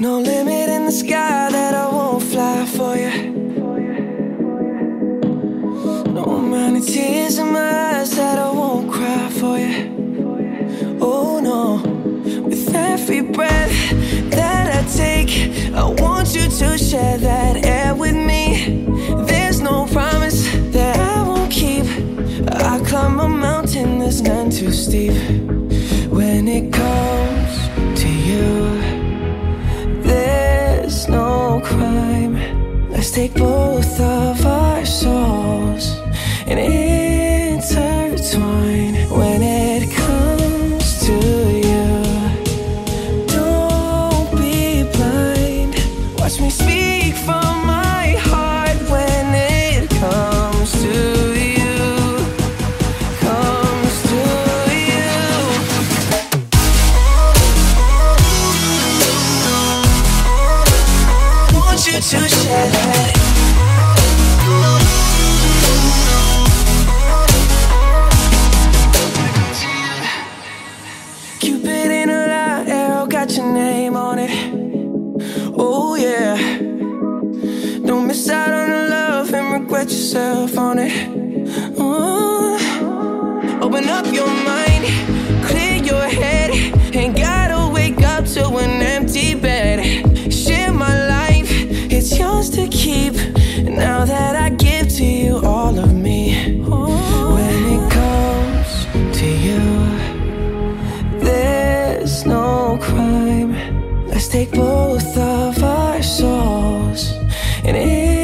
No limit in the sky that I won't fly for you. No amount of tears in my eyes that I won't cry for you. Oh no, with every breath that I take, I want you to share that air with me. There's no promise that I won't keep. I climb a mountain that's none too steep. Take both of our souls and intertwine. To share. Got your name on it. Oh yeah. Don't miss out on the love and regret yourself on it. Oh. Open up your mind, crime. Let's take both of our souls and intertwine.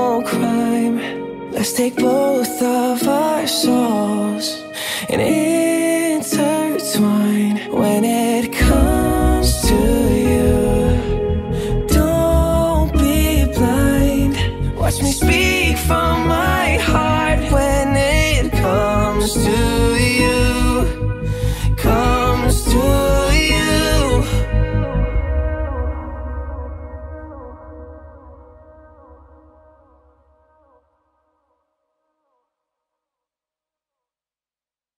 Let's take both of our souls and intertwine when it comes to you. Don't be blind. Watch me speak from my heart when it comes to you.